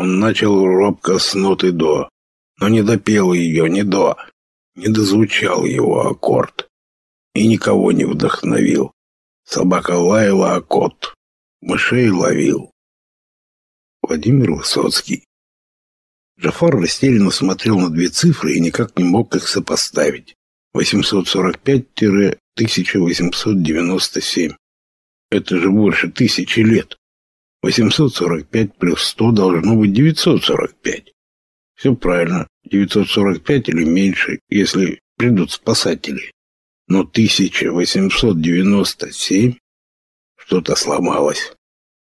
Он начал робко с ноты «до», но не допел ее, не «до», не дозвучал его аккорд и никого не вдохновил. Собака лаяла, а кот мышей ловил. Владимир Высоцкий Джафар растерянно смотрел на две цифры и никак не мог их сопоставить. 845-1897. Это же больше тысячи лет. 845 плюс 100 должно быть 945. Все правильно, 945 или меньше, если придут спасатели. Но 1897 что-то сломалось.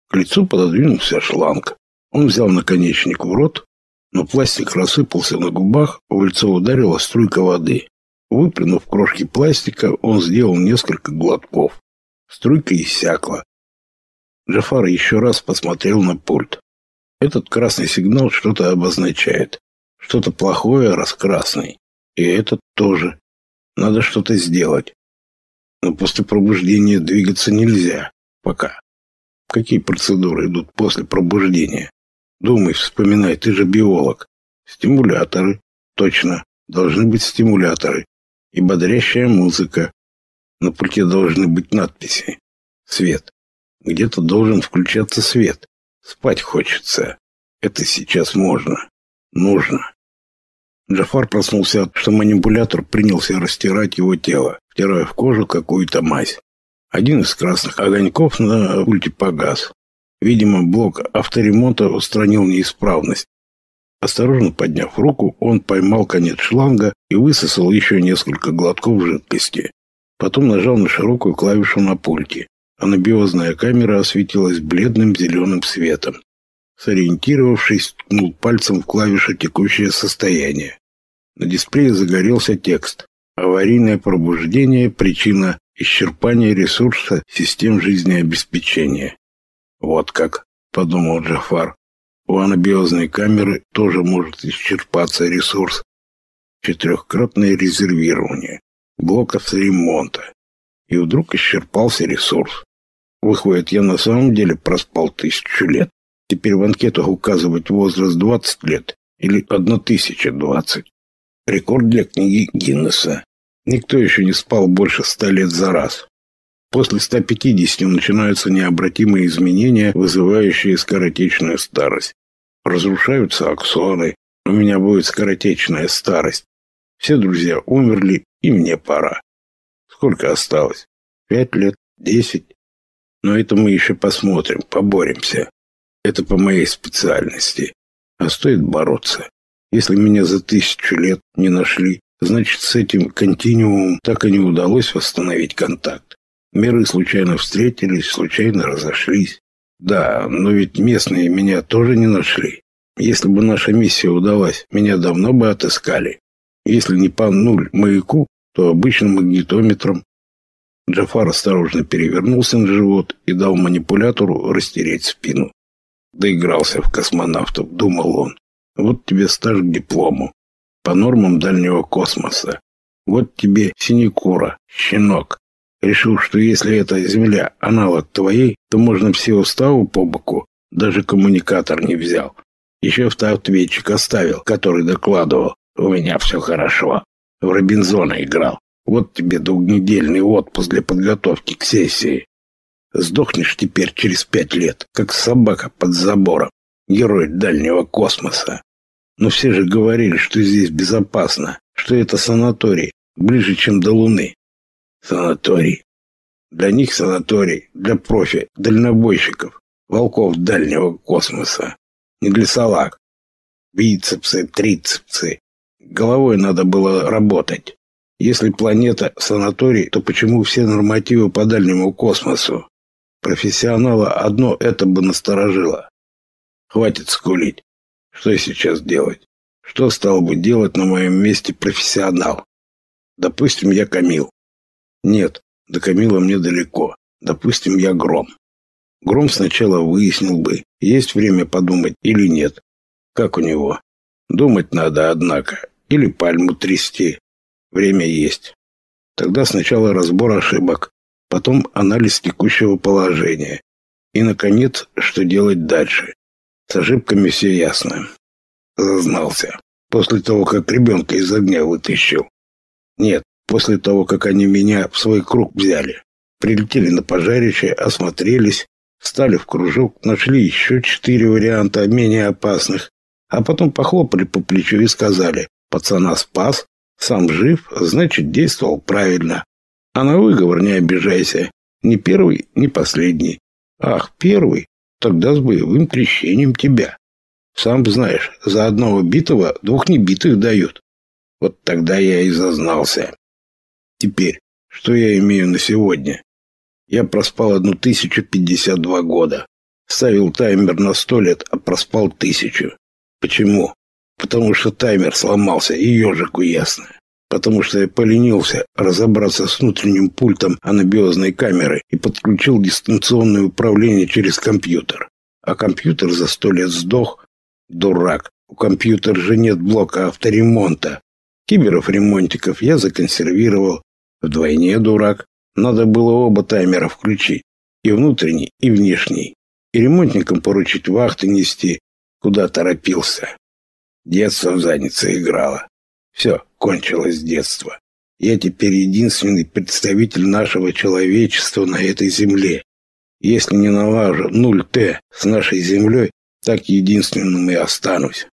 К лицу пододвинулся шланг. Он взял наконечник в рот, но пластик рассыпался на губах, в лицо ударила струйка воды. Выплюнув крошки пластика, он сделал несколько глотков. Струйка иссякла. Джафар еще раз посмотрел на пульт. Этот красный сигнал что-то обозначает. Что-то плохое, раз красный. И этот тоже. Надо что-то сделать. Но после пробуждения двигаться нельзя. Пока. Какие процедуры идут после пробуждения? Думай, вспоминай, ты же биолог. Стимуляторы. Точно. Должны быть стимуляторы. И бодрящая музыка. На пульте должны быть надписи. Свет. Где-то должен включаться свет. Спать хочется. Это сейчас можно. Нужно. Джафар проснулся что манипулятор принялся растирать его тело, втирая в кожу какую-то мазь. Один из красных огоньков на пульте погас. Видимо, блок авторемонта устранил неисправность. Осторожно подняв руку, он поймал конец шланга и высосал еще несколько глотков жидкости. Потом нажал на широкую клавишу на пульте. Анабиозная камера осветилась бледным зеленым светом. Сориентировавшись, ткнул пальцем в клавишу «Текущее состояние». На дисплее загорелся текст. Аварийное пробуждение – причина исчерпания ресурса систем жизнеобеспечения. Вот как, подумал Джафар. У анабиозной камеры тоже может исчерпаться ресурс. Четырехкратное резервирование блоков ремонта. И вдруг исчерпался ресурс. Выходит, я на самом деле проспал тысячу лет. Теперь в анкетах указывать возраст 20 лет или 1020. Рекорд для книги Гиннесса. Никто еще не спал больше ста лет за раз. После 150 начинаются необратимые изменения, вызывающие скоротечную старость. Разрушаются аксоны. У меня будет скоротечная старость. Все друзья умерли, и мне пора. Сколько осталось? Пять лет? Десять? Но это мы еще посмотрим, поборемся. Это по моей специальности. А стоит бороться. Если меня за тысячу лет не нашли, значит, с этим континуумом так и не удалось восстановить контакт. Миры случайно встретились, случайно разошлись. Да, но ведь местные меня тоже не нашли. Если бы наша миссия удалась, меня давно бы отыскали. Если не по нуль маяку, то обычным магнитометром. Джафар осторожно перевернулся на живот и дал манипулятору растереть спину. Доигрался в космонавтов, думал он. Вот тебе стаж к диплому. По нормам дальнего космоса. Вот тебе синекура, щенок. Решил, что если эта земля аналог твоей, то можно все уставу по боку. Даже коммуникатор не взял. Еще автоответчик оставил, который докладывал. У меня все хорошо. В Робинзона играл. Вот тебе двухнедельный отпуск для подготовки к сессии. Сдохнешь теперь через пять лет, как собака под забором. Герой дальнего космоса. Но все же говорили, что здесь безопасно, что это санаторий, ближе, чем до Луны. Санаторий. Для них санаторий, для профи, дальнобойщиков, волков дальнего космоса. Не для салаг. Бицепсы, трицепсы, Головой надо было работать. Если планета санаторий, то почему все нормативы по дальнему космосу? Профессионала одно это бы насторожило. Хватит скулить. Что сейчас делать? Что стал бы делать на моем месте профессионал? Допустим, я Камил. Нет, до Камила мне далеко. Допустим, я Гром. Гром сначала выяснил бы, есть время подумать или нет. Как у него? Думать надо, однако или пальму трясти. Время есть. Тогда сначала разбор ошибок, потом анализ текущего положения и, наконец, что делать дальше. С ошибками все ясно. Зазнался. После того, как ребенка из огня вытащил. Нет, после того, как они меня в свой круг взяли. Прилетели на пожарище, осмотрелись, встали в кружок, нашли еще четыре варианта менее опасных, а потом похлопали по плечу и сказали, пацана спас, сам жив, значит, действовал правильно. А на выговор не обижайся. Ни первый, ни последний. Ах, первый? Тогда с боевым крещением тебя. Сам знаешь, за одного битого двух небитых дают. Вот тогда я и зазнался. Теперь, что я имею на сегодня? Я проспал одну тысячу пятьдесят два года. Ставил таймер на сто лет, а проспал тысячу. Почему? Потому что таймер сломался, и ежику ясно. Потому что я поленился разобраться с внутренним пультом анабиозной камеры и подключил дистанционное управление через компьютер. А компьютер за сто лет сдох. Дурак. У компьютера же нет блока авторемонта. Киберов-ремонтиков я законсервировал. Вдвойне дурак. Надо было оба таймера включить. И внутренний, и внешний. И ремонтникам поручить вахты нести. Куда торопился. Детство в заднице играло. Все, кончилось детство. Я теперь единственный представитель нашего человечества на этой земле. Если не налажу 0Т с нашей землей, так единственным и останусь.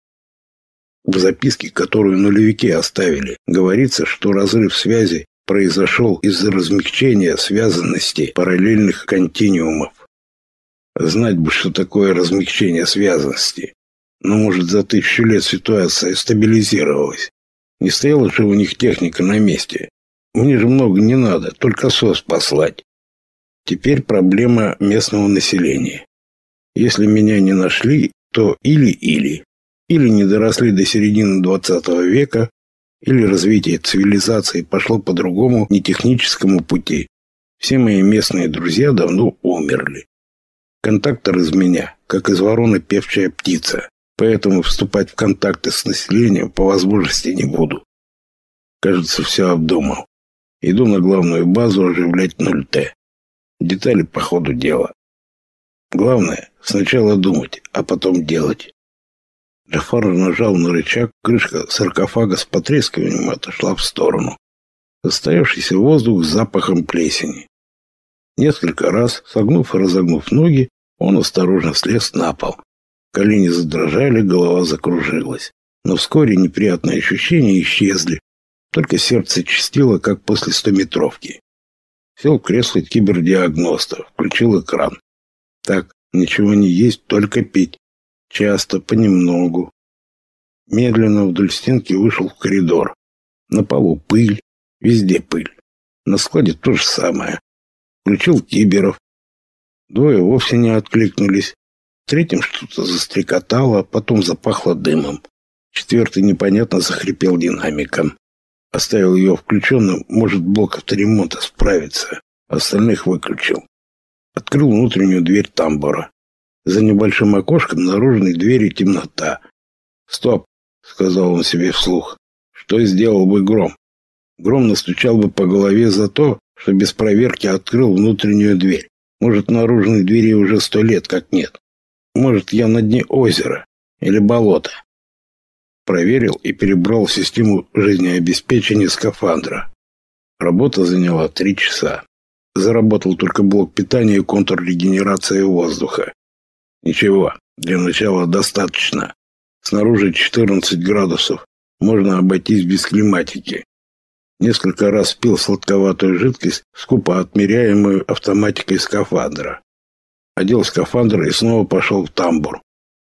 В записке, которую нулевики оставили, говорится, что разрыв связи произошел из-за размягчения связанности параллельных континуумов. Знать бы, что такое размягчение связанности. Но, может, за тысячу лет ситуация стабилизировалась. Не стояла же у них техника на месте. Мне же много не надо, только СОС послать. Теперь проблема местного населения. Если меня не нашли, то или-или. Или не доросли до середины 20 века, или развитие цивилизации пошло по другому, нетехническому пути. Все мои местные друзья давно умерли. Контактор из меня, как из вороны певчая птица поэтому вступать в контакты с населением по возможности не буду. Кажется, все обдумал. Иду на главную базу оживлять 0Т. Детали по ходу дела. Главное, сначала думать, а потом делать. Джафар нажал на рычаг, крышка саркофага с потрескиванием отошла в сторону. Оставшийся воздух с запахом плесени. Несколько раз, согнув и разогнув ноги, он осторожно слез на пол. Колени задрожали, голова закружилась. Но вскоре неприятные ощущения исчезли. Только сердце чистило, как после стометровки. Сел в кресло кибердиагноста, включил экран. Так, ничего не есть, только пить. Часто, понемногу. Медленно вдоль стенки вышел в коридор. На полу пыль, везде пыль. На складе то же самое. Включил киберов. Двое вовсе не откликнулись. Третьим что-то застрекотало, потом запахло дымом. Четвертый непонятно захрипел динамиком. Оставил ее включенным, может, блок авторемонта справится. Остальных выключил. Открыл внутреннюю дверь тамбура. За небольшим окошком наружной двери темнота. «Стоп!» — сказал он себе вслух. «Что сделал бы Гром?» Гром настучал бы по голове за то, что без проверки открыл внутреннюю дверь. Может, наружной двери уже сто лет как нет. Может, я на дне озера или болота. Проверил и перебрал систему жизнеобеспечения скафандра. Работа заняла три часа. Заработал только блок питания и контур регенерации воздуха. Ничего, для начала достаточно. Снаружи 14 градусов. Можно обойтись без климатики. Несколько раз пил сладковатую жидкость, скупо отмеряемую автоматикой скафандра одел скафандр и снова пошел в тамбур.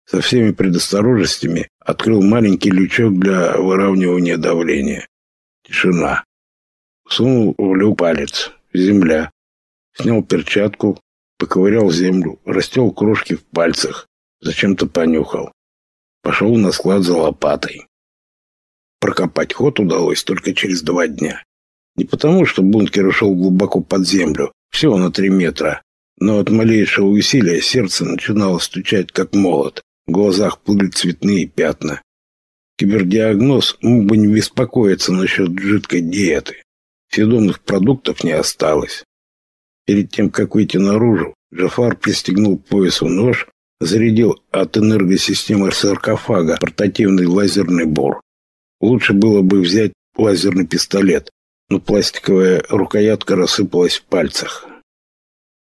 Со всеми предосторожностями открыл маленький лючок для выравнивания давления. Тишина. Сунул в люк палец. Земля. Снял перчатку, поковырял землю, растел крошки в пальцах. Зачем-то понюхал. Пошел на склад за лопатой. Прокопать ход удалось только через два дня. Не потому, что бункер ушел глубоко под землю, всего на три метра, но от малейшего усилия сердце начинало стучать, как молот. В глазах плыли цветные пятна. Кибердиагноз мог бы не беспокоиться насчет жидкой диеты. Съедобных продуктов не осталось. Перед тем, как выйти наружу, Джафар пристегнул к поясу нож, зарядил от энергосистемы саркофага портативный лазерный бор. Лучше было бы взять лазерный пистолет, но пластиковая рукоятка рассыпалась в пальцах.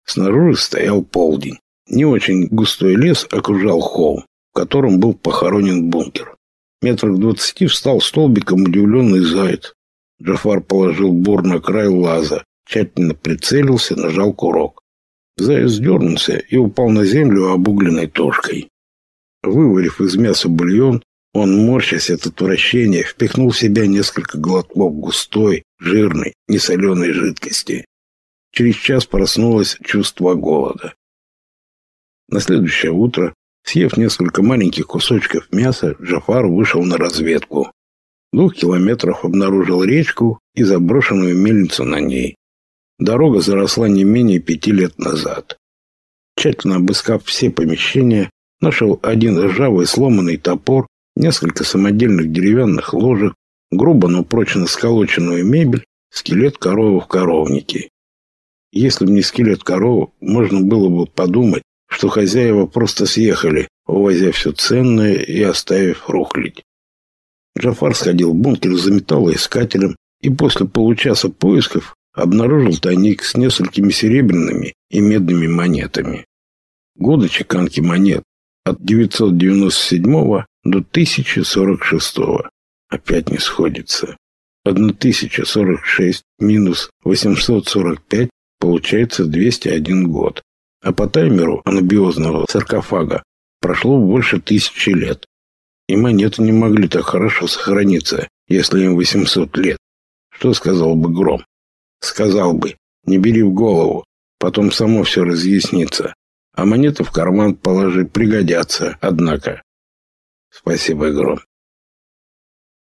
Снаружи стоял полдень. Не очень густой лес окружал холм, в котором был похоронен бункер. Метрах двадцати встал столбиком удивленный заяц. Джафар положил бор на край лаза, тщательно прицелился, нажал курок. Заяц дернулся и упал на землю обугленной тушкой. Выварив из мяса бульон, он, морщась от отвращения, впихнул в себя несколько глотков густой, жирной, несоленой жидкости. Через час проснулось чувство голода. На следующее утро, съев несколько маленьких кусочков мяса, Джафар вышел на разведку. Двух километров обнаружил речку и заброшенную мельницу на ней. Дорога заросла не менее пяти лет назад. Тщательно обыскав все помещения, нашел один ржавый сломанный топор, несколько самодельных деревянных ложек, грубо, но прочно сколоченную мебель, скелет коровы в коровнике. Если бы не скелет коровы, можно было бы подумать, что хозяева просто съехали, увозя все ценное и оставив рухлить. Джафар сходил в бункер за металлоискателем и после получаса поисков обнаружил тайник с несколькими серебряными и медными монетами. Годы чеканки монет от 997 до 1046. Опять не сходится. 1046 минус 845 Получается 201 год. А по таймеру анабиозного саркофага прошло больше тысячи лет. И монеты не могли так хорошо сохраниться, если им 800 лет. Что сказал бы Гром? Сказал бы, не бери в голову, потом само все разъяснится. А монеты в карман положи, пригодятся, однако. Спасибо, Гром.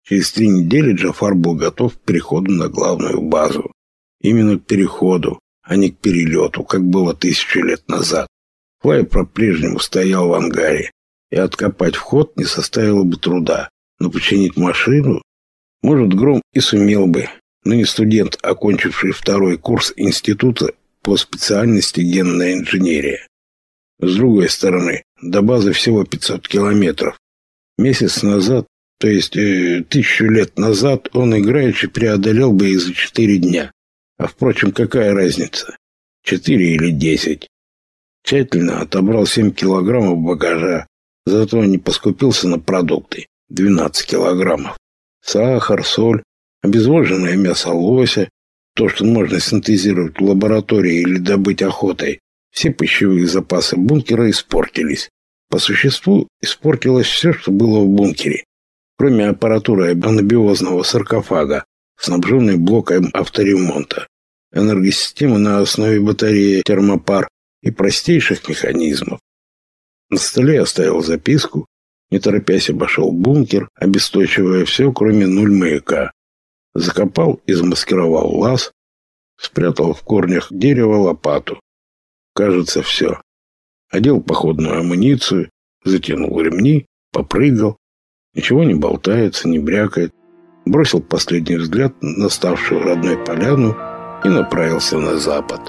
Через три недели Джафар был готов к переходу на главную базу. Именно к переходу, а не к перелету, как было тысячу лет назад. Флай по-прежнему стоял в ангаре, и откопать вход не составило бы труда. Но починить машину, может, Гром и сумел бы, но не студент, окончивший второй курс института по специальности генная инженерия. С другой стороны, до базы всего 500 километров. Месяц назад, то есть э, тысячу лет назад, он играючи преодолел бы и за четыре дня. А впрочем, какая разница? Четыре или десять? Тщательно отобрал семь килограммов багажа, зато не поскупился на продукты. Двенадцать килограммов. Сахар, соль, обезвоженное мясо лося, то, что можно синтезировать в лаборатории или добыть охотой. Все пищевые запасы бункера испортились. По существу испортилось все, что было в бункере, кроме аппаратуры анабиозного саркофага, снабженный блоком авторемонта, энергосистемы на основе батареи термопар и простейших механизмов. На столе оставил записку, не торопясь обошел бункер, обесточивая все, кроме нуль маяка. Закопал и замаскировал лаз, спрятал в корнях дерева лопату. Кажется, все. Одел походную амуницию, затянул ремни, попрыгал. Ничего не болтается, не брякает бросил последний взгляд на ставшую родной поляну и направился на запад.